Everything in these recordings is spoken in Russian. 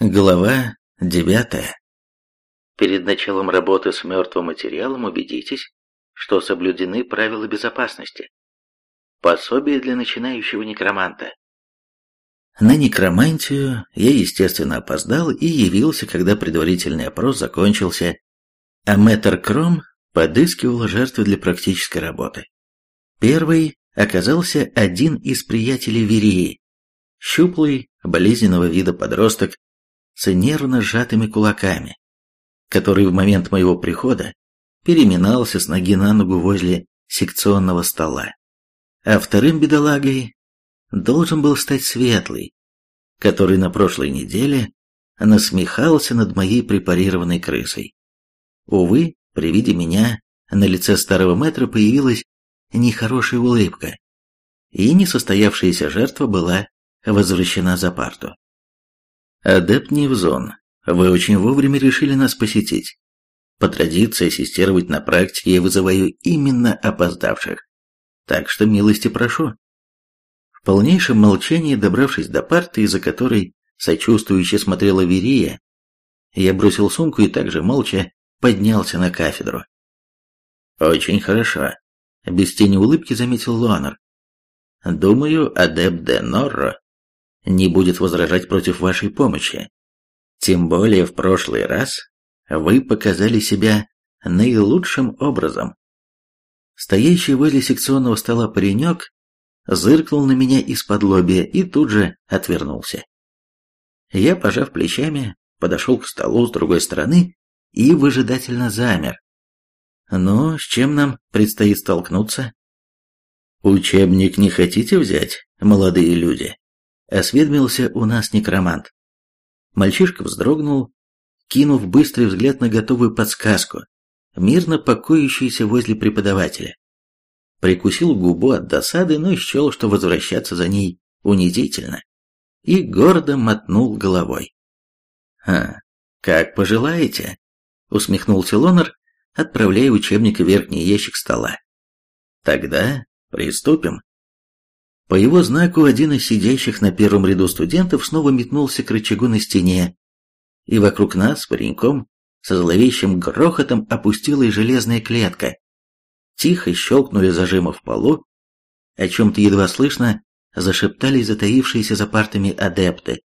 Глава девятая. Перед началом работы с мертвым материалом убедитесь, что соблюдены правила безопасности. Пособие для начинающего некроманта. На некромантию я, естественно, опоздал и явился, когда предварительный опрос закончился, а мэтр Кром подыскивал жертвы для практической работы. Первый оказался один из приятелей Верии, щуплый, болезненного вида подросток, с нервно сжатыми кулаками, который в момент моего прихода переминался с ноги на ногу возле секционного стола. А вторым бедолагой должен был стать Светлый, который на прошлой неделе насмехался над моей препарированной крысой. Увы, при виде меня на лице старого метра появилась нехорошая улыбка, и несостоявшаяся жертва была возвращена за парту. Адепт Невзон, вы очень вовремя решили нас посетить. По традиции ассистировать на практике я вызываю именно опоздавших. Так что милости прошу. В полнейшем молчании, добравшись до парты, из-за которой сочувствующе смотрела Верия, я бросил сумку и также молча поднялся на кафедру. «Очень хорошо», — без тени улыбки заметил Луанер. «Думаю, адепт де Норро не будет возражать против вашей помощи. Тем более в прошлый раз вы показали себя наилучшим образом. Стоящий возле секционного стола паренек зыркнул на меня из-под лобья и тут же отвернулся. Я, пожав плечами, подошел к столу с другой стороны и выжидательно замер. Но с чем нам предстоит столкнуться? Учебник не хотите взять, молодые люди? Осведомился у нас некромант. Мальчишка вздрогнул, кинув быстрый взгляд на готовую подсказку, мирно покоящуюся возле преподавателя. Прикусил губу от досады, но счел, что возвращаться за ней унизительно, и гордо мотнул головой. «Ха, как пожелаете», — усмехнулся Лонар, отправляя учебник в верхний ящик стола. «Тогда приступим». По его знаку один из сидящих на первом ряду студентов снова метнулся к рычагу на стене, и вокруг нас, пареньком, со зловещим грохотом опустилась железная клетка. Тихо щелкнули зажимы в полу, о чем-то едва слышно зашептали затаившиеся за партами адепты.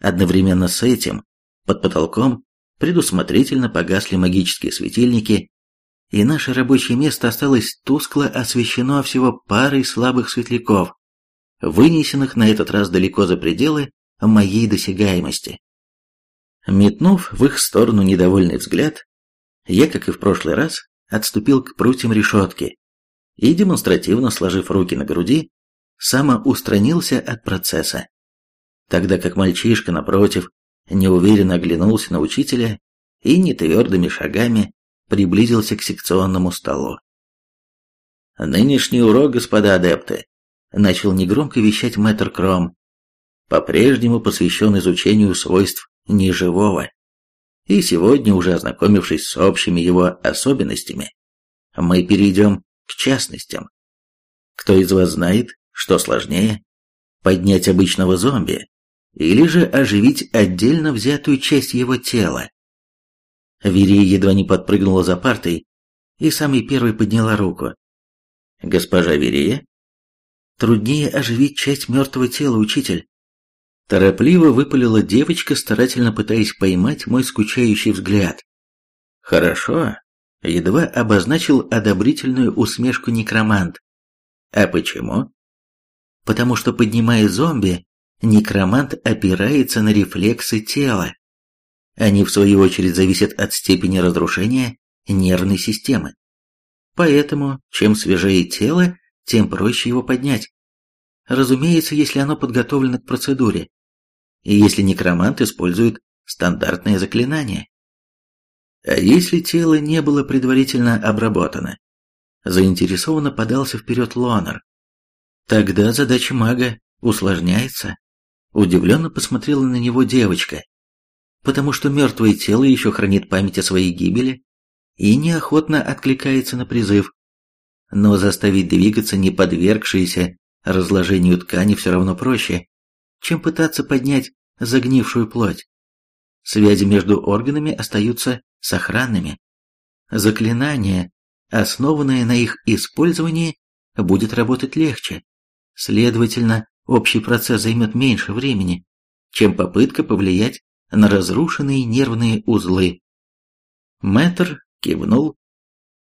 Одновременно с этим, под потолком, предусмотрительно погасли магические светильники, и наше рабочее место осталось тускло освещено всего парой слабых светляков, вынесенных на этот раз далеко за пределы моей досягаемости. Метнув в их сторону недовольный взгляд, я, как и в прошлый раз, отступил к прутьям решетки и, демонстративно сложив руки на груди, самоустранился от процесса, тогда как мальчишка, напротив, неуверенно оглянулся на учителя и нетвердыми шагами приблизился к секционному столу. «Нынешний урок, господа адепты», — начал негромко вещать мэтр Кром, по-прежнему посвящен изучению свойств неживого. И сегодня, уже ознакомившись с общими его особенностями, мы перейдем к частностям. Кто из вас знает, что сложнее, поднять обычного зомби или же оживить отдельно взятую часть его тела? Верия едва не подпрыгнула за партой и самой первой подняла руку. «Госпожа Верия?» «Труднее оживить часть мертвого тела, учитель». Торопливо выпалила девочка, старательно пытаясь поймать мой скучающий взгляд. «Хорошо», — едва обозначил одобрительную усмешку некромант. «А почему?» «Потому что, поднимая зомби, некромант опирается на рефлексы тела. Они, в свою очередь, зависят от степени разрушения нервной системы. Поэтому, чем свежее тело, тем проще его поднять. Разумеется, если оно подготовлено к процедуре. И если некромант использует стандартное заклинание. А если тело не было предварительно обработано? Заинтересованно подался вперед Лонер. Тогда задача мага усложняется. Удивленно посмотрела на него девочка потому что мертвое тело еще хранит память о своей гибели и неохотно откликается на призыв. Но заставить двигаться не подвергшиеся разложению ткани все равно проще, чем пытаться поднять загнившую плоть. связи между органами остаются сохранными. Заклинание, основанное на их использовании, будет работать легче. Следовательно, общий процесс займет меньше времени, чем попытка повлиять на разрушенные нервные узлы. Мэтр кивнул.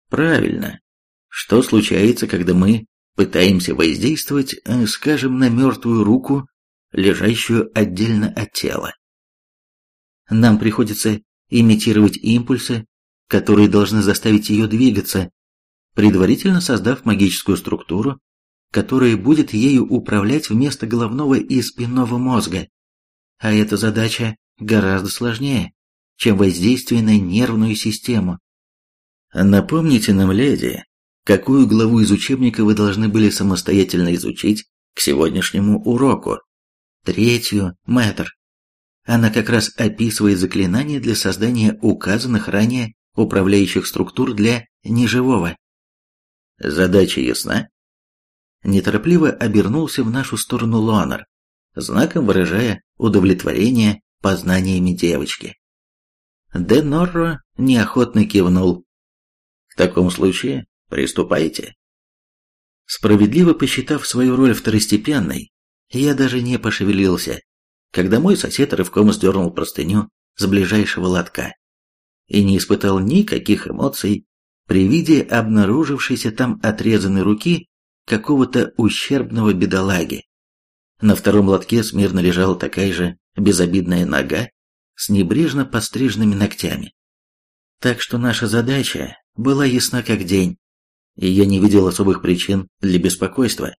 Правильно. Что случается, когда мы пытаемся воздействовать, э, скажем, на мертвую руку, лежащую отдельно от тела? Нам приходится имитировать импульсы, которые должны заставить ее двигаться, предварительно создав магическую структуру, которая будет ею управлять вместо головного и спинного мозга. А эта задача гораздо сложнее, чем воздействие на нервную систему. Напомните нам, леди, какую главу из учебника вы должны были самостоятельно изучить к сегодняшнему уроку? Третью, мэтр. Она как раз описывает заклинания для создания указанных ранее управляющих структур для неживого. Задача ясна? Неторопливо обернулся в нашу сторону Лонар, знаком выражая удовлетворение познаниями девочки. Де неохотно кивнул. В таком случае приступайте. Справедливо посчитав свою роль второстепенной, я даже не пошевелился, когда мой сосед рывком сдернул простыню с ближайшего лотка и не испытал никаких эмоций при виде обнаружившейся там отрезанной руки какого-то ущербного бедолаги. На втором лотке смирно лежала такая же безобидная нога с небрежно постриженными ногтями. Так что наша задача была ясна как день, и я не видел особых причин для беспокойства.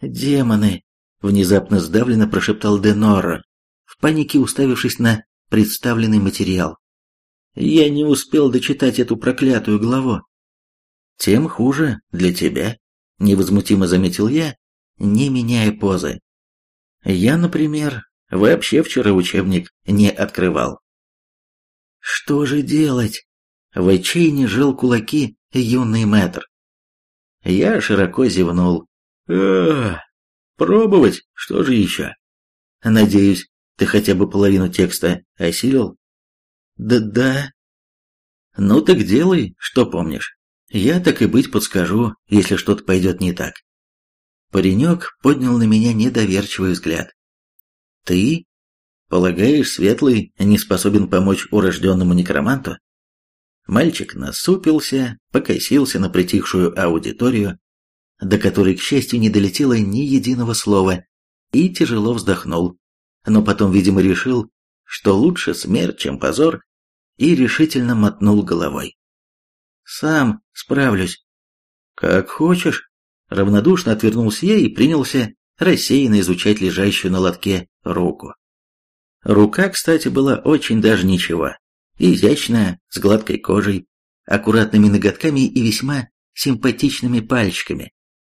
«Демоны!» — внезапно сдавленно прошептал Денора, в панике уставившись на представленный материал. «Я не успел дочитать эту проклятую главу». «Тем хуже для тебя», — невозмутимо заметил я, не меняя позы. Я, например, вообще вчера учебник не открывал. Что же делать? В отчаянии жил кулаки юный мэтр. Я широко зевнул. Эх, пробовать, что же еще? Надеюсь, ты хотя бы половину текста осилил? Да-да. Ну так делай, что помнишь. Я так и быть подскажу, если что-то пойдет не так. Паренек поднял на меня недоверчивый взгляд. «Ты? Полагаешь, Светлый не способен помочь урожденному некроманту?» Мальчик насупился, покосился на притихшую аудиторию, до которой, к счастью, не долетело ни единого слова, и тяжело вздохнул, но потом, видимо, решил, что лучше смерть, чем позор, и решительно мотнул головой. «Сам справлюсь». «Как хочешь», Равнодушно отвернулся я и принялся рассеянно изучать лежащую на лотке руку. Рука, кстати, была очень даже ничего. Изящная, с гладкой кожей, аккуратными ноготками и весьма симпатичными пальчиками,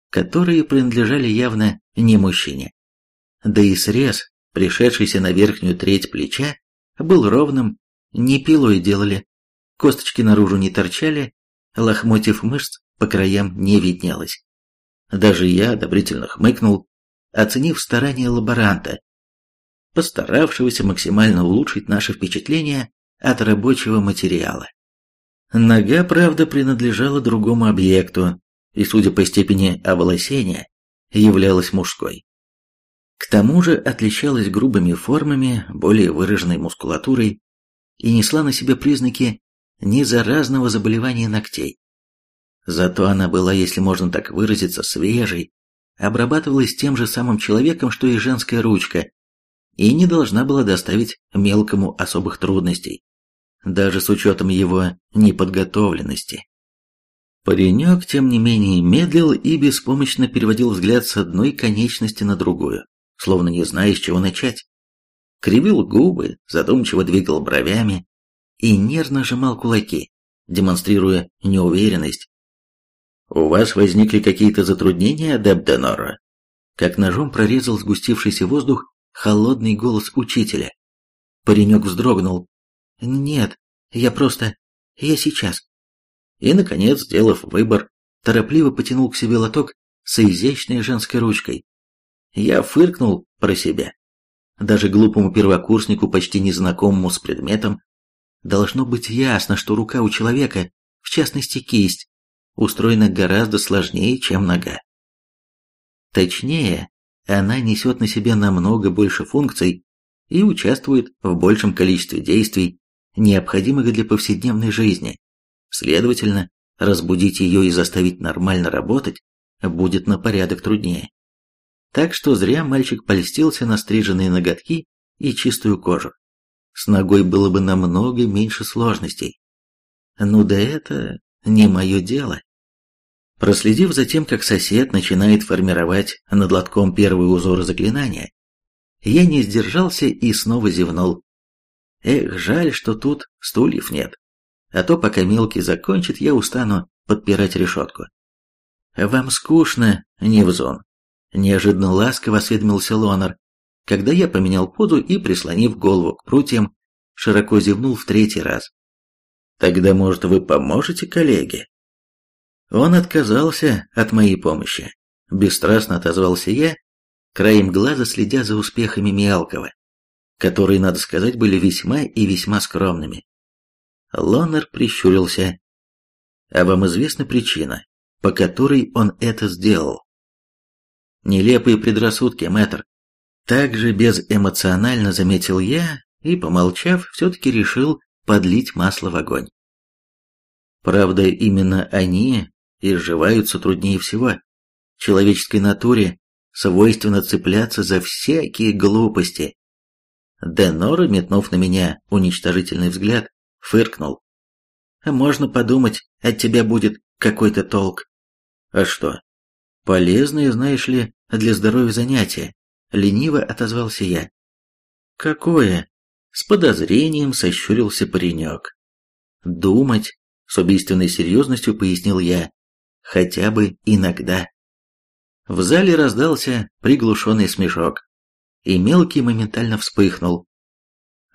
которые принадлежали явно не мужчине. Да и срез, пришедшийся на верхнюю треть плеча, был ровным, не пилой делали, косточки наружу не торчали, лохмотьев мышц по краям не виднелось. Даже я одобрительно хмыкнул, оценив старания лаборанта, постаравшегося максимально улучшить наше впечатление от рабочего материала. Нога, правда, принадлежала другому объекту, и, судя по степени оволосения, являлась мужской. К тому же отличалась грубыми формами, более выраженной мускулатурой и несла на себе признаки незаразного заболевания ногтей. Зато она была, если можно так выразиться, свежей, обрабатывалась тем же самым человеком, что и женская ручка, и не должна была доставить мелкому особых трудностей, даже с учетом его неподготовленности. Паренек, тем не менее, медлил и беспомощно переводил взгляд с одной конечности на другую, словно не зная, с чего начать. Кривил губы, задумчиво двигал бровями и нервно сжимал кулаки, демонстрируя неуверенность «У вас возникли какие-то затруднения, адепт Денора?» Как ножом прорезал сгустившийся воздух холодный голос учителя. Паренек вздрогнул. «Нет, я просто... я сейчас». И, наконец, сделав выбор, торопливо потянул к себе лоток с изящной женской ручкой. Я фыркнул про себя. даже глупому первокурснику, почти незнакомому с предметом, должно быть ясно, что рука у человека, в частности кисть, устроена гораздо сложнее, чем нога. Точнее, она несет на себе намного больше функций и участвует в большем количестве действий, необходимых для повседневной жизни. Следовательно, разбудить ее и заставить нормально работать будет на порядок труднее. Так что зря мальчик польстился на стриженные ноготки и чистую кожу. С ногой было бы намного меньше сложностей. Ну да это не мое дело. Проследив за тем, как сосед начинает формировать над лотком первые узоры заклинания, я не сдержался и снова зевнул. Эх, жаль, что тут стульев нет. А то, пока мелкий закончит, я устану подпирать решетку. «Вам скучно, Невзон?» Неожиданно ласково осведомился Лонар, когда я поменял позу и, прислонив голову к прутьям, широко зевнул в третий раз. «Тогда, может, вы поможете коллеге?» Он отказался от моей помощи. Бесстрастно отозвался я, краем глаза следя за успехами Мелкого, которые, надо сказать, были весьма и весьма скромными. Лоннер прищурился. «А вам известна причина, по которой он это сделал?» «Нелепые предрассудки, мэтр». Также безэмоционально заметил я и, помолчав, все-таки решил подлить масло в огонь. Правда, именно они изживаются труднее всего. Человеческой натуре свойственно цепляться за всякие глупости. Денора, метнув на меня уничтожительный взгляд, фыркнул. «Можно подумать, от тебя будет какой-то толк». «А что?» «Полезное, знаешь ли, для здоровья занятие», — лениво отозвался я. «Какое?» — с подозрением сощурился паренек. «Думать», — с убийственной серьезностью пояснил я, — «хотя бы иногда». В зале раздался приглушенный смешок, и мелкий моментально вспыхнул.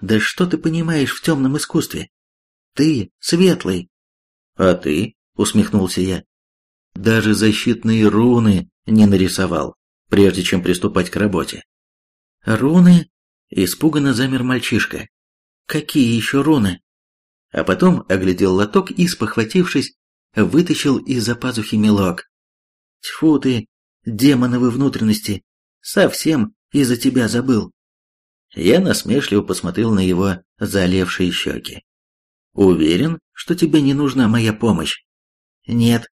«Да что ты понимаешь в темном искусстве? Ты светлый!» «А ты?» — усмехнулся я. «Даже защитные руны не нарисовал, прежде чем приступать к работе». «Руны?» — испуганно замер мальчишка. «Какие еще руны?» А потом оглядел лоток и, спохватившись, вытащил из-за пазухи мелок. «Тьфу ты, демоновы внутренности, совсем из-за тебя забыл. Я насмешливо посмотрел на его залевшие щеки. Уверен, что тебе не нужна моя помощь? Нет,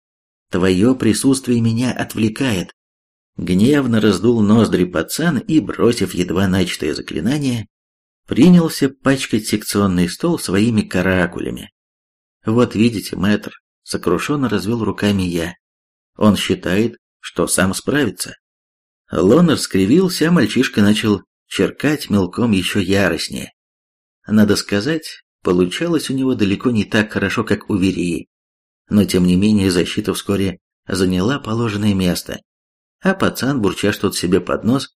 твое присутствие меня отвлекает. Гневно раздул ноздри пацан и, бросив едва начатое заклинание, принялся пачкать секционный стол своими каракулями. Вот видите, мэтр, сокрушенно развел руками я. Он считает, что сам справится. Лонер скривился, а мальчишка начал черкать мелком еще яростнее. Надо сказать, получалось у него далеко не так хорошо, как у Верии. Но тем не менее защита вскоре заняла положенное место, а пацан, бурча что-то себе под нос,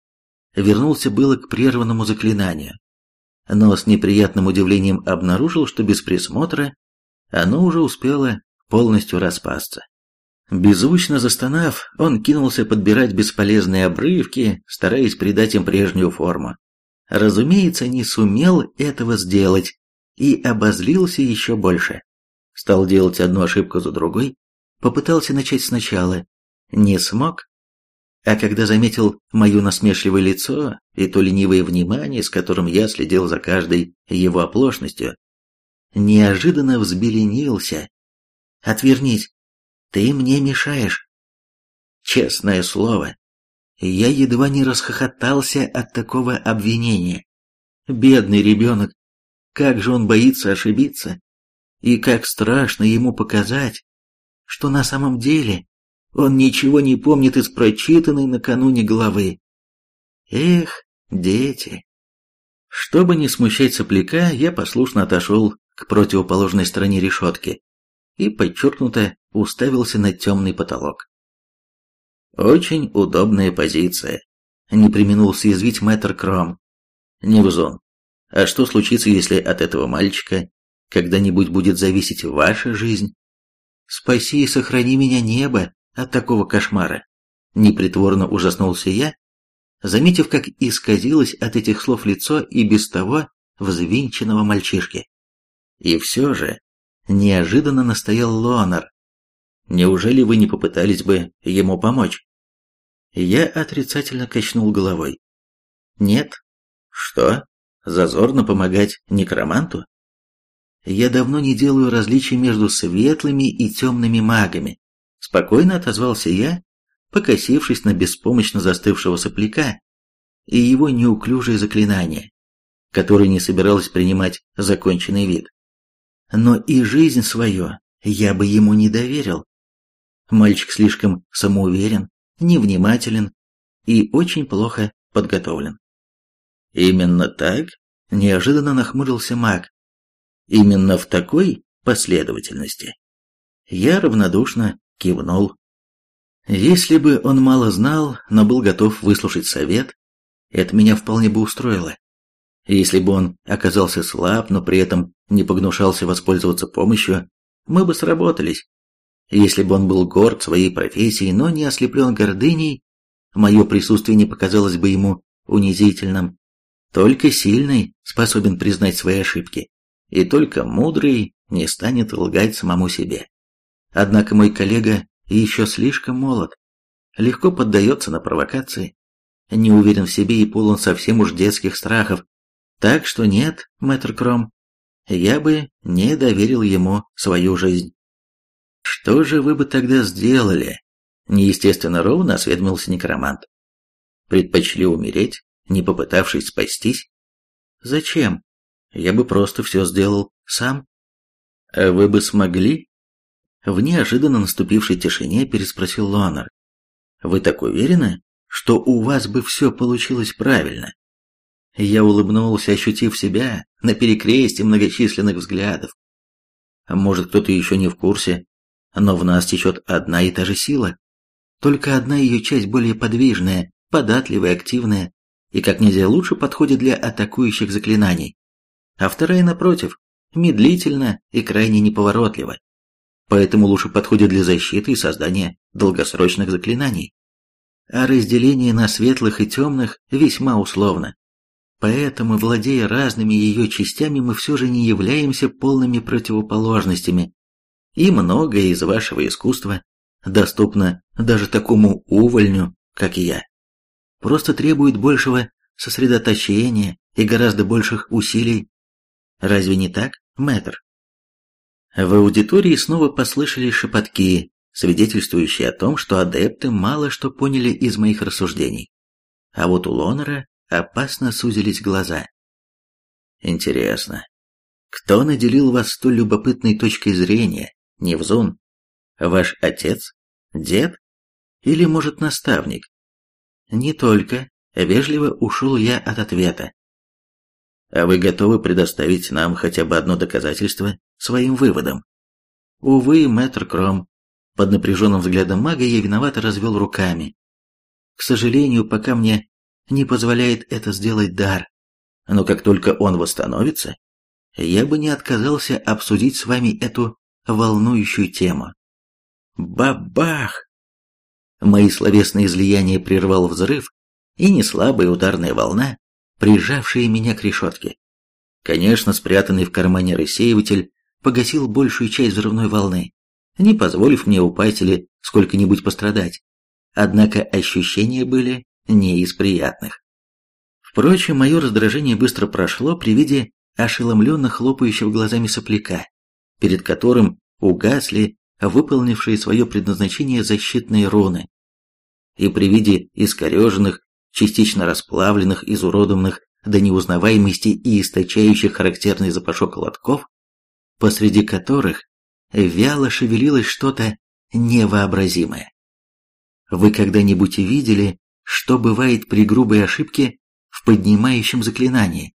вернулся было к прерванному заклинанию. Но с неприятным удивлением обнаружил, что без присмотра оно уже успело полностью распасться. Беззвучно застонав, он кинулся подбирать бесполезные обрывки, стараясь придать им прежнюю форму. Разумеется, не сумел этого сделать и обозлился еще больше. Стал делать одну ошибку за другой, попытался начать сначала, не смог. А когда заметил мое насмешливое лицо и то ленивое внимание, с которым я следил за каждой его оплошностью, неожиданно взбеленился. «Отвернись!» Ты мне мешаешь. Честное слово, я едва не расхохотался от такого обвинения. Бедный ребенок, как же он боится ошибиться, и как страшно ему показать, что на самом деле он ничего не помнит из прочитанной накануне главы. Эх, дети. Чтобы не смущать сопляка, я послушно отошел к противоположной стороне решетки и подчеркнуто уставился на темный потолок. «Очень удобная позиция», — не применул съязвить мэтр Кром. «Невзон, а что случится, если от этого мальчика когда-нибудь будет зависеть ваша жизнь? Спаси и сохрани меня небо от такого кошмара!» Непритворно ужаснулся я, заметив, как исказилось от этих слов лицо и без того взвинченного мальчишки. И все же, неожиданно настоял Лонар. Неужели вы не попытались бы ему помочь? Я отрицательно качнул головой. Нет. Что? Зазорно помогать некроманту? Я давно не делаю различий между светлыми и темными магами. Спокойно отозвался я, покосившись на беспомощно застывшего сопляка и его неуклюжее заклинание, которое не собиралось принимать законченный вид. Но и жизнь свою я бы ему не доверил. Мальчик слишком самоуверен, невнимателен и очень плохо подготовлен. Именно так неожиданно нахмурился маг. Именно в такой последовательности. Я равнодушно кивнул. Если бы он мало знал, но был готов выслушать совет, это меня вполне бы устроило. Если бы он оказался слаб, но при этом не погнушался воспользоваться помощью, мы бы сработались. Если бы он был горд своей профессией, но не ослеплен гордыней, мое присутствие не показалось бы ему унизительным. Только сильный способен признать свои ошибки, и только мудрый не станет лгать самому себе. Однако мой коллега еще слишком молод, легко поддается на провокации, не уверен в себе и полон совсем уж детских страхов. Так что нет, мэтр Кром, я бы не доверил ему свою жизнь. Что же вы бы тогда сделали? Неестественно ровно осведомился некромант. Предпочли умереть, не попытавшись спастись? Зачем? Я бы просто все сделал сам. А вы бы смогли? В неожиданно наступившей тишине переспросил Лонар. Вы так уверены, что у вас бы все получилось правильно? Я улыбнулся, ощутив себя на перекрестье многочисленных взглядов. Может, кто-то еще не в курсе, но в нас течет одна и та же сила. Только одна ее часть более подвижная, податливая, активная и как нельзя лучше подходит для атакующих заклинаний. А вторая, напротив, медлительна и крайне неповоротлива. Поэтому лучше подходит для защиты и создания долгосрочных заклинаний. А разделение на светлых и темных весьма условно. Поэтому, владея разными ее частями, мы все же не являемся полными противоположностями, и многое из вашего искусства доступно даже такому увольню, как я. Просто требует большего сосредоточения и гораздо больших усилий. Разве не так, мэтр? В аудитории снова послышались шепотки, свидетельствующие о том, что адепты мало что поняли из моих рассуждений. А вот у Лонера опасно сузились глаза. Интересно, кто наделил вас столь любопытной точкой зрения, Невзун? Ваш отец? Дед? Или, может, наставник? Не только. Вежливо ушел я от ответа. А вы готовы предоставить нам хотя бы одно доказательство своим выводам? Увы, мэтр Кром. Под напряженным взглядом мага я виновато развел руками. К сожалению, пока мне не позволяет это сделать дар. Но как только он восстановится, я бы не отказался обсудить с вами эту волнующую тему. Бабах! Мои словесные излияния прервал взрыв и неслабая ударная волна, прижавшая меня к решетке. Конечно, спрятанный в кармане рассеиватель погасил большую часть взрывной волны, не позволив мне упасть или сколько-нибудь пострадать. Однако ощущения были не из приятных. Впрочем, мое раздражение быстро прошло при виде ошеломленно хлопающего глазами сопляка, перед которым угасли выполнившие свое предназначение защитные руны. И при виде искореженных, частично расплавленных, изуродованных до неузнаваемости и источающих характерный запашок лотков, посреди которых вяло шевелилось что-то невообразимое. Вы когда-нибудь видели, что бывает при грубой ошибке в поднимающем заклинании?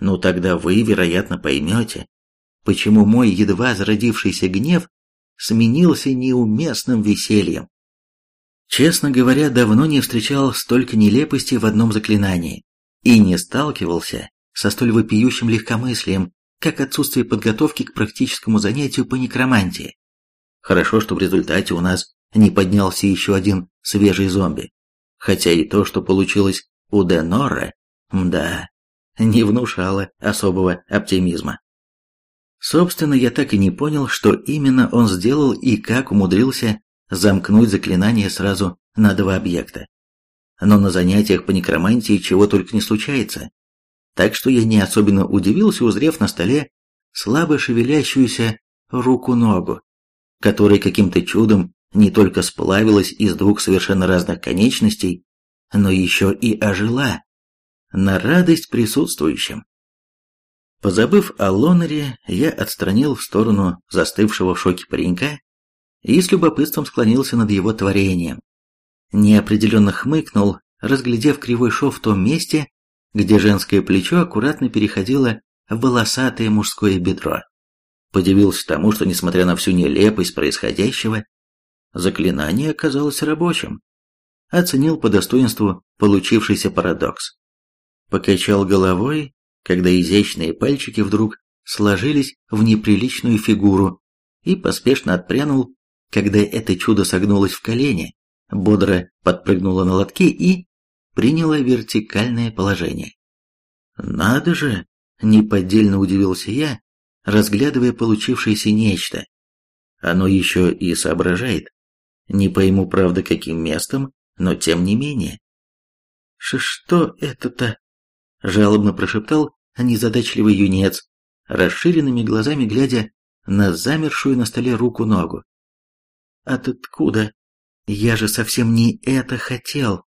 Ну тогда вы, вероятно, поймете, почему мой едва зародившийся гнев сменился неуместным весельем. Честно говоря, давно не встречал столько нелепости в одном заклинании и не сталкивался со столь вопиющим легкомыслием, как отсутствие подготовки к практическому занятию по некромантии. Хорошо, что в результате у нас не поднялся еще один свежий зомби. Хотя и то, что получилось у Денора, да, не внушало особого оптимизма. Собственно, я так и не понял, что именно он сделал и как умудрился замкнуть заклинание сразу на два объекта. Но на занятиях по некромантии чего только не случается. Так что я не особенно удивился, узрев на столе слабо шевелящуюся руку-ногу, которая каким-то чудом не только сплавилась из двух совершенно разных конечностей, но еще и ожила, на радость присутствующим. Позабыв о Лонере, я отстранил в сторону застывшего в шоке паренька и с любопытством склонился над его творением. Неопределенно хмыкнул, разглядев кривой шов в том месте, где женское плечо аккуратно переходило в волосатое мужское бедро. Подивился тому, что, несмотря на всю нелепость происходящего, заклинание оказалось рабочим. Оценил по достоинству получившийся парадокс. Покачал головой, когда изящные пальчики вдруг сложились в неприличную фигуру и поспешно отпрянул, когда это чудо согнулось в колени, бодро подпрыгнуло на лотке и приняло вертикальное положение. «Надо же!» — неподдельно удивился я, разглядывая получившееся нечто. Оно еще и соображает. Не пойму, правда, каким местом, но тем не менее. «Что это-то?» — жалобно прошептал незадачливый юнец, расширенными глазами глядя на замершую на столе руку-ногу. «Откуда? Я же совсем не это хотел!»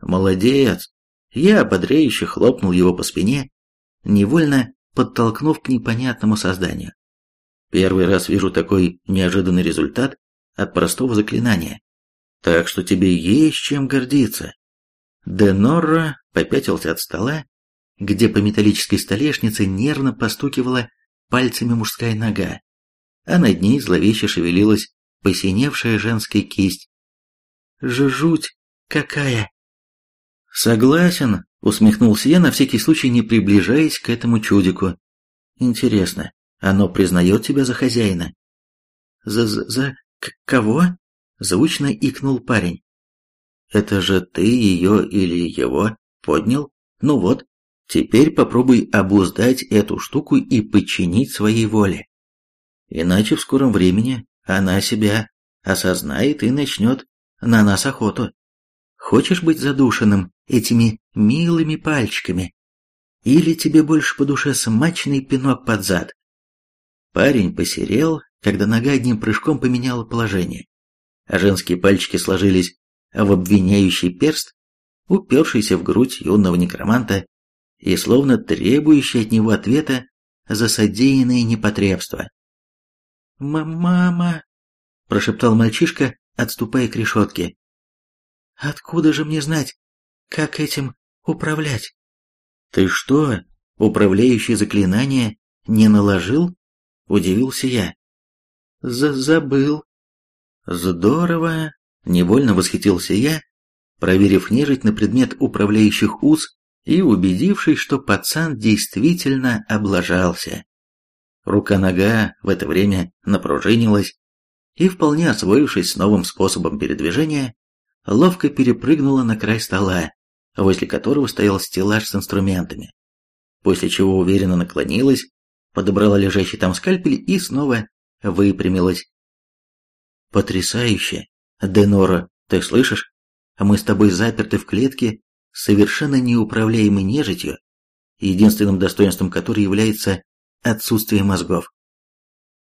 «Молодец!» Я ободряюще хлопнул его по спине, невольно подтолкнув к непонятному созданию. Первый раз вижу такой неожиданный результат от простого заклинания. Так что тебе есть чем гордиться. Денорро попятился от стола, где по металлической столешнице нервно постукивала пальцами мужская нога, а над ней зловеще шевелилась посиневшая женская кисть. «Жжуть какая!» «Согласен», — усмехнулся я, на всякий случай не приближаясь к этому чудику. «Интересно, оно признает тебя за хозяина?» «За... за... кого?» — звучно икнул парень. «Это же ты ее или его поднял? Ну вот, теперь попробуй обуздать эту штуку и подчинить своей воле. Иначе в скором времени она себя осознает и начнет на нас охоту. Хочешь быть задушенным этими милыми пальчиками? Или тебе больше по душе смачный пинок под зад? Парень посерел, когда нога одним прыжком поменяла положение, а женские пальчики сложились в обвиняющий перст, упершийся в грудь юного некроманта и словно требующий от него ответа за содеянное непотребство. «Мама!» – прошептал мальчишка, отступая к решетке. «Откуда же мне знать, как этим управлять?» «Ты что, управляющее заклинание не наложил?» – удивился я. «Забыл». «Здорово!» – невольно восхитился я, проверив нежить на предмет управляющих уз и убедившись, что пацан действительно облажался. Рука-нога в это время напружинилась, и, вполне освоившись с новым способом передвижения, ловко перепрыгнула на край стола, возле которого стоял стеллаж с инструментами, после чего уверенно наклонилась, подобрала лежащий там скальпель и снова выпрямилась. «Потрясающе! Денора, ты слышишь? Мы с тобой заперты в клетке совершенно неуправляемой нежитью, единственным достоинством которой является отсутствие мозгов.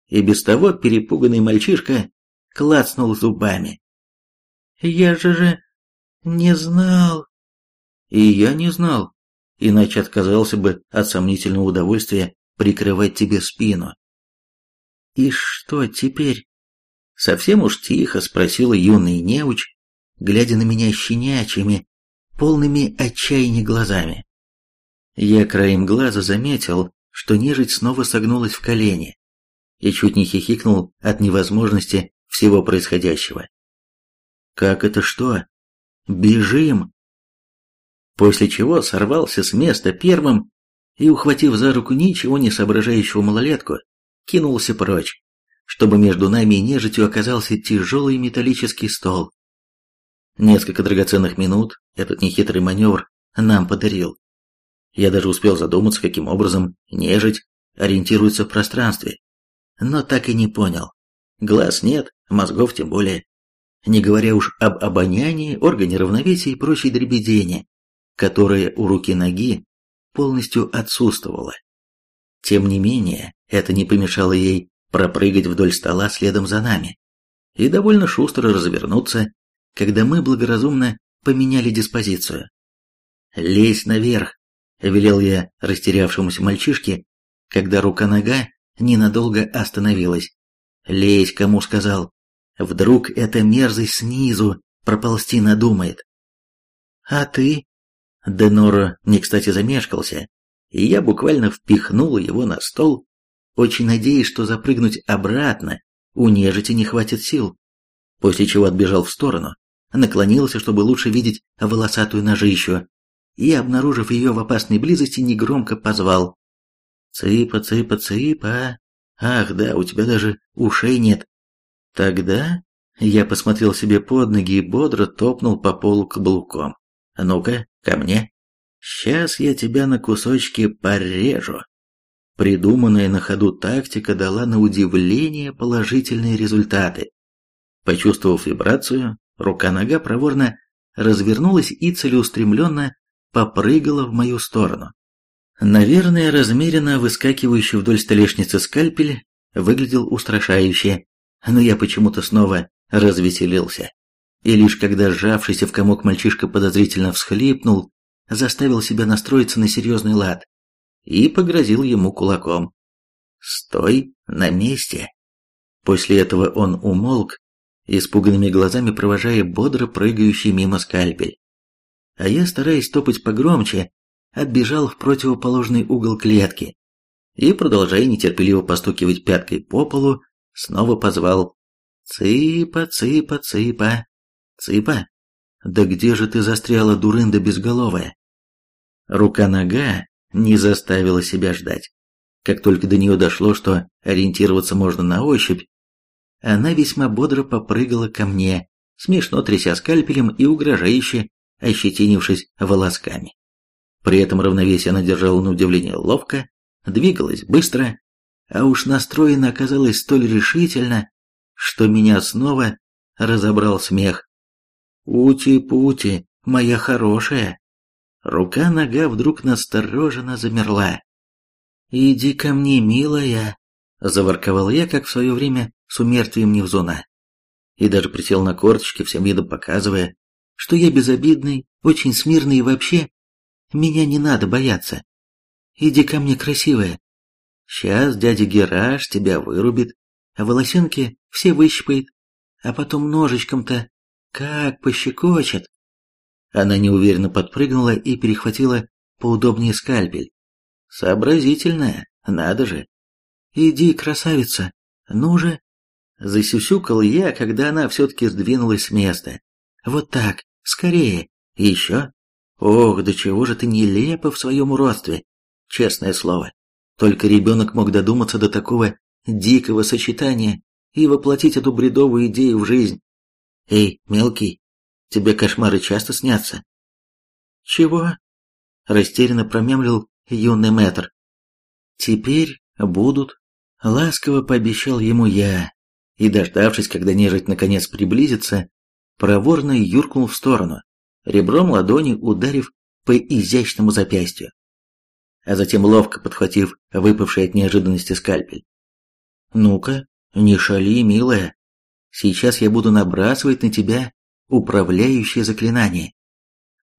И без того перепуганный мальчишка клацнул зубами. «Я же же не знал!» «И я не знал, иначе отказался бы от сомнительного удовольствия прикрывать тебе спину». «И что теперь?» Совсем уж тихо спросила юный неуч, глядя на меня щенячьими, полными отчаяния глазами. Я краем глаза заметил, что нежить снова согнулась в колени и чуть не хихикнул от невозможности всего происходящего. «Как это что? Бежим!» После чего сорвался с места первым и, ухватив за руку ничего не соображающего малолетку, кинулся прочь, чтобы между нами и нежитью оказался тяжелый металлический стол. Несколько драгоценных минут этот нехитрый маневр нам подарил. Я даже успел задуматься, каким образом нежить ориентируется в пространстве. Но так и не понял. Глаз нет, мозгов тем более. Не говоря уж об обонянии, органе равновесия и прочей дребедени, которая у руки-ноги полностью отсутствовала. Тем не менее, это не помешало ей пропрыгать вдоль стола следом за нами и довольно шустро развернуться, когда мы благоразумно поменяли диспозицию. «Лезь наверх», — велел я растерявшемуся мальчишке, когда рука-нога ненадолго остановилась. «Лезь, кому сказал. Вдруг эта мерзость снизу проползти надумает». «А ты?» Денора не кстати замешкался, и я буквально впихнул его на стол, очень надеясь, что запрыгнуть обратно у нежити не хватит сил, после чего отбежал в сторону, наклонился, чтобы лучше видеть волосатую ножищу, и, обнаружив ее в опасной близости, негромко позвал. «Цыпа, цыпа, цыпа! Ах, да, у тебя даже ушей нет!» Тогда я посмотрел себе под ноги и бодро топнул по полу каблуком. «Ну-ка, ко мне! Сейчас я тебя на кусочки порежу!» Придуманная на ходу тактика дала на удивление положительные результаты. Почувствовав вибрацию, рука-нога проворно развернулась и целеустремленно попрыгала в мою сторону. Наверное, размеренно выскакивающий вдоль столешницы скальпель выглядел устрашающе, но я почему-то снова развеселился. И лишь когда сжавшийся в комок мальчишка подозрительно всхлипнул, заставил себя настроиться на серьезный лад и погрозил ему кулаком. «Стой на месте!» После этого он умолк, испуганными глазами провожая бодро прыгающий мимо скальпель. А я, стараясь топать погромче, отбежал в противоположный угол клетки и, продолжая нетерпеливо постукивать пяткой по полу, снова позвал «Цыпа, цыпа, цыпа, цыпа, да где же ты застряла, дурында безголовая?» Рука-нога не заставила себя ждать. Как только до нее дошло, что ориентироваться можно на ощупь, она весьма бодро попрыгала ко мне, смешно тряся скальпелем и угрожающе ощетинившись волосками. При этом равновесие она держала на удивление ловко, двигалась быстро, а уж настроена оказалась столь решительно, что меня снова разобрал смех. «Ути-пути, моя хорошая!» Рука-нога вдруг настороженно замерла. «Иди ко мне, милая!» — заворковал я, как в свое время с умертвием Невзуна. И даже присел на корточки, всем видом показывая, что я безобидный, очень смирный и вообще меня не надо бояться. Иди ко мне, красивая. Сейчас дядя Гераш тебя вырубит, а волосинки все выщипает, а потом ножичком-то как пощекочет. Она неуверенно подпрыгнула и перехватила поудобнее скальпель. Сообразительная, надо же. Иди, красавица, ну же. Засюсюкал я, когда она все-таки сдвинулась с места. Вот так, скорее, еще. Ох, до чего же ты нелепо в своем уродстве, честное слово. Только ребенок мог додуматься до такого дикого сочетания и воплотить эту бредовую идею в жизнь. Эй, мелкий, тебе кошмары часто снятся? Чего? Растерянно промямлил юный мэтр. Теперь будут. Ласково пообещал ему я, и, дождавшись, когда нежить наконец приблизится, проворно юркнул в сторону, ребром ладони ударив по изящному запястью, а затем ловко подхватив выпавший от неожиданности скальпель. «Ну-ка, не шали, милая, сейчас я буду набрасывать на тебя управляющее заклинание».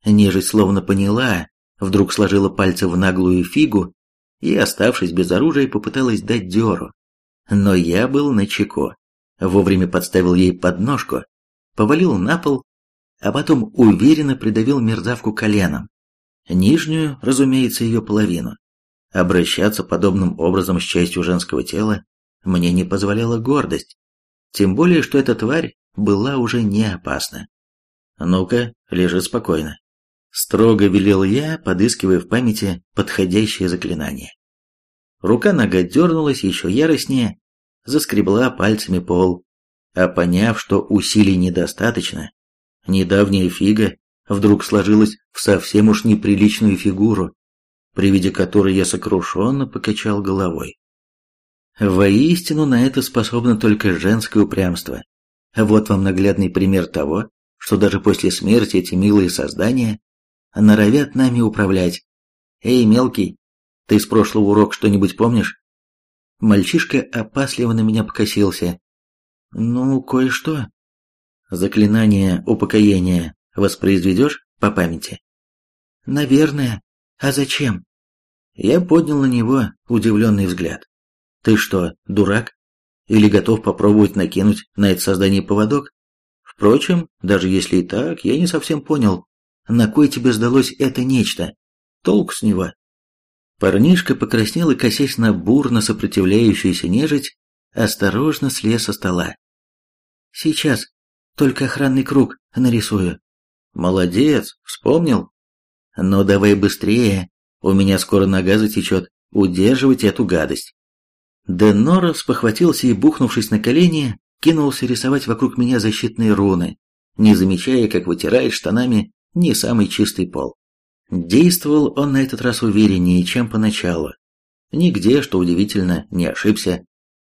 Нежить словно поняла, вдруг сложила пальцы в наглую фигу и, оставшись без оружия, попыталась дать дёру. Но я был начеко, вовремя подставил ей подножку, повалил на пол а потом уверенно придавил мерзавку коленом. Нижнюю, разумеется, ее половину. Обращаться подобным образом с частью женского тела мне не позволяла гордость, тем более, что эта тварь была уже не опасна. «Ну-ка, лежи спокойно», — строго велел я, подыскивая в памяти подходящее заклинание. Рука-нога дернулась еще яростнее, заскребла пальцами пол, а поняв, что усилий недостаточно, недавняя фига вдруг сложилась в совсем уж неприличную фигуру, при виде которой я сокрушенно покачал головой. Воистину на это способно только женское упрямство. Вот вам наглядный пример того, что даже после смерти эти милые создания норовят нами управлять. Эй, мелкий, ты с прошлого урока что-нибудь помнишь? Мальчишка опасливо на меня покосился. Ну, кое-что. Заклинание упокоения воспроизведешь по памяти? Наверное. А зачем? Я поднял на него удивленный взгляд. Ты что, дурак? Или готов попробовать накинуть на это создание поводок? Впрочем, даже если и так, я не совсем понял, на кой тебе сдалось это нечто. Толк с него. Парнишка покраснел и, косясь на бурно сопротивляющуюся нежить, осторожно слез со стола. «Сейчас, только охранный круг нарисую». «Молодец, вспомнил?» «Но давай быстрее, у меня скоро нога затечет, удерживать эту гадость». Деннора спохватился и, бухнувшись на колени, кинулся рисовать вокруг меня защитные руны, не замечая, как вытирает штанами не самый чистый пол. Действовал он на этот раз увереннее, чем поначалу. Нигде, что удивительно, не ошибся.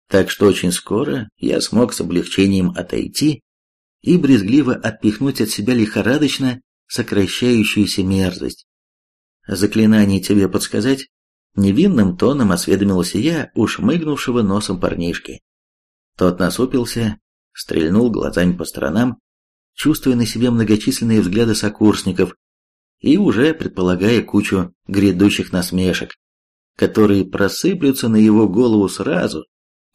Так что очень скоро я смог с облегчением отойти и брезгливо отпихнуть от себя лихорадочно сокращающуюся мерзость. «Заклинание тебе подсказать?» Невинным тоном осведомился я у шмыгнувшего носом парнишки. Тот насупился, стрельнул глазами по сторонам, чувствуя на себе многочисленные взгляды сокурсников и уже предполагая кучу грядущих насмешек, которые просыплются на его голову сразу,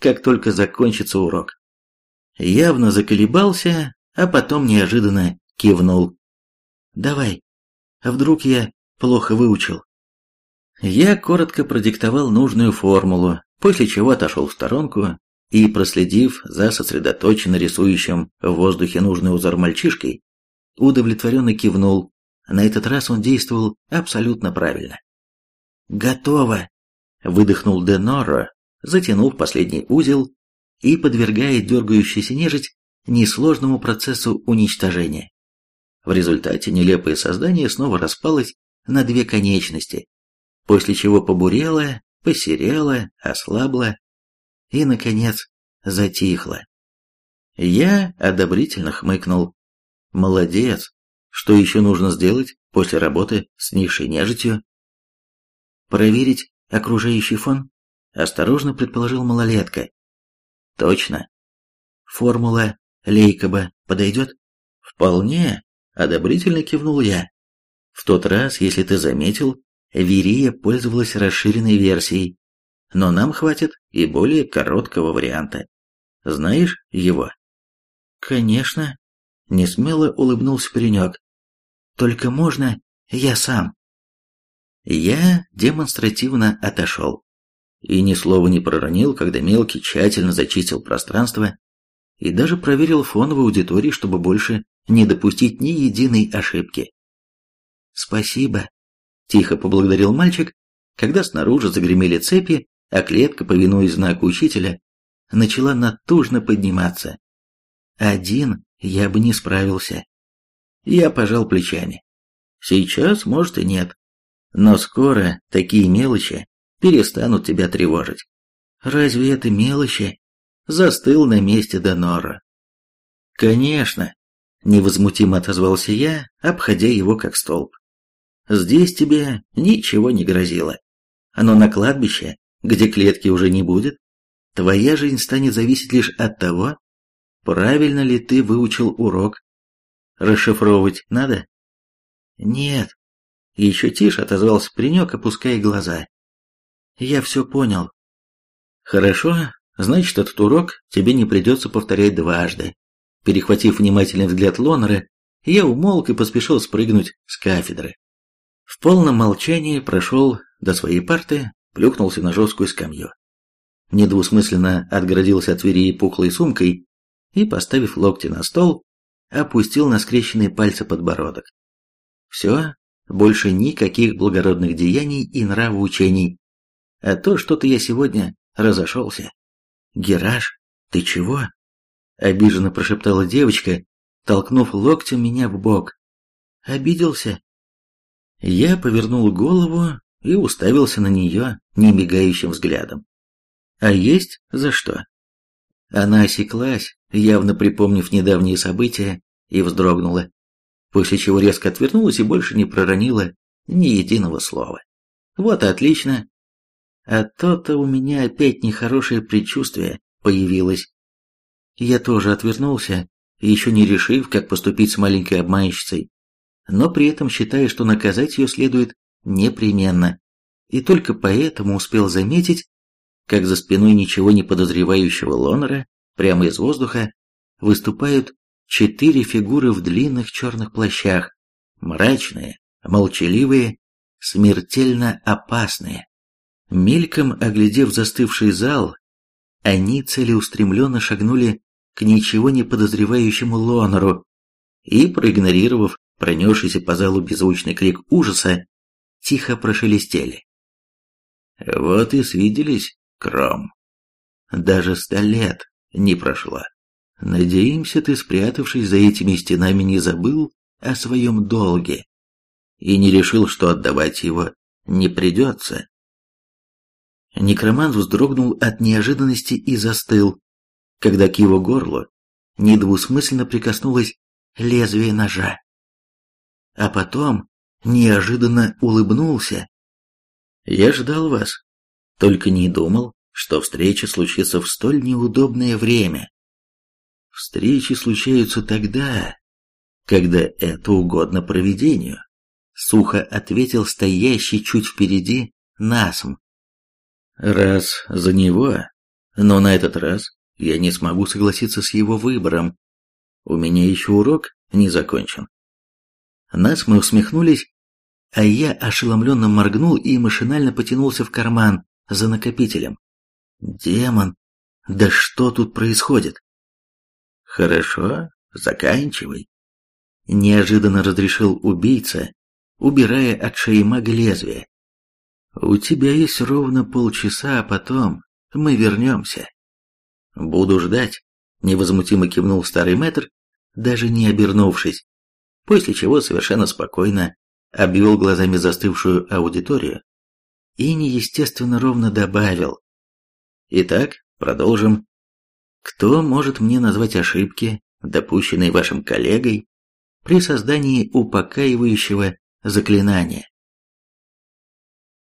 как только закончится урок. Явно заколебался, а потом неожиданно кивнул. «Давай, а вдруг я плохо выучил?» Я коротко продиктовал нужную формулу, после чего отошел в сторонку и, проследив за сосредоточенно рисующим в воздухе нужный узор мальчишкой, удовлетворенно кивнул на этот раз он действовал абсолютно правильно. «Готово!» – выдохнул Деноро, затянув последний узел и подвергая дергающуюся нежить несложному процессу уничтожения. В результате нелепое создание снова распалось на две конечности, после чего побурело, посерело, ослабло и, наконец, затихло. Я одобрительно хмыкнул. «Молодец, что еще нужно сделать после работы с низшей нежитью? Проверить окружающий фон? Осторожно предположил малолетка. Точно. Формула Лейкоба подойдет? Вполне, одобрительно кивнул я. В тот раз, если ты заметил, Верия пользовалась расширенной версией, но нам хватит и более короткого варианта. Знаешь его? Конечно. Несмело улыбнулся паренек. Только можно я сам?» Я демонстративно отошел. И ни слова не проронил, когда мелкий тщательно зачистил пространство и даже проверил фон в аудитории, чтобы больше не допустить ни единой ошибки. «Спасибо», — тихо поблагодарил мальчик, когда снаружи загремели цепи, а клетка, повинуясь знаку учителя, начала натужно подниматься. Один я бы не справился. Я пожал плечами. Сейчас, может, и нет. Но скоро такие мелочи перестанут тебя тревожить. Разве это мелочи? Застыл на месте Донора. Конечно, невозмутимо отозвался я, обходя его как столб. Здесь тебе ничего не грозило. Но на кладбище, где клетки уже не будет, твоя жизнь станет зависеть лишь от того, правильно ли ты выучил урок Расшифровывать надо? Нет. Еще тише отозвался паренек, опуская глаза. Я все понял. Хорошо, значит, этот урок тебе не придется повторять дважды. Перехватив внимательный взгляд Лонера, я умолк и поспешил спрыгнуть с кафедры. В полном молчании прошел до своей парты, плюхнулся на жесткую скамью. Недвусмысленно отгородился от двери пухлой сумкой и, поставив локти на стол, опустил на скрещенные пальцы подбородок. Все, больше никаких благородных деяний и нравоучений. А то что-то я сегодня разошелся. Гераш, ты чего? Обиженно прошептала девочка, толкнув локтем меня в бок. «Обиделся?» Я повернул голову и уставился на нее немигающим взглядом. «А есть за что?» Она осеклась, явно припомнив недавние события, и вздрогнула, после чего резко отвернулась и больше не проронила ни единого слова. «Вот отлично. А то-то у меня опять нехорошее предчувствие появилось. Я тоже отвернулся, еще не решив, как поступить с маленькой обманщицей, но при этом считая, что наказать ее следует непременно, и только поэтому успел заметить, как за спиной ничего не подозревающего Лонера прямо из воздуха выступают четыре фигуры в длинных черных плащах, мрачные, молчаливые, смертельно опасные. Мельком оглядев застывший зал, они целеустремленно шагнули к ничего не подозревающему Лонеру и, проигнорировав пронесшийся по залу беззвучный крик ужаса, тихо прошелестели. «Вот и свиделись, Кром. Даже ста лет не прошло. Надеемся, ты, спрятавшись за этими стенами, не забыл о своем долге и не решил, что отдавать его не придется. Некромант вздрогнул от неожиданности и застыл, когда к его горлу недвусмысленно прикоснулось лезвие ножа. А потом неожиданно улыбнулся. «Я ждал вас, только не думал, что встреча случится в столь неудобное время. Встречи случаются тогда, когда это угодно провидению», сухо ответил стоящий чуть впереди Насм. Раз за него, но на этот раз я не смогу согласиться с его выбором. У меня еще урок не закончен. Нас мы усмехнулись, а я ошеломленно моргнул и машинально потянулся в карман за накопителем. Демон, да что тут происходит? Хорошо, заканчивай. Неожиданно разрешил убийца, убирая от шеи мага лезвие. У тебя есть ровно полчаса, а потом мы вернемся. Буду ждать, невозмутимо кивнул старый мэтр, даже не обернувшись, после чего совершенно спокойно обвел глазами застывшую аудиторию и неестественно ровно добавил. Итак, продолжим. Кто может мне назвать ошибки, допущенные вашим коллегой при создании упокаивающего заклинания?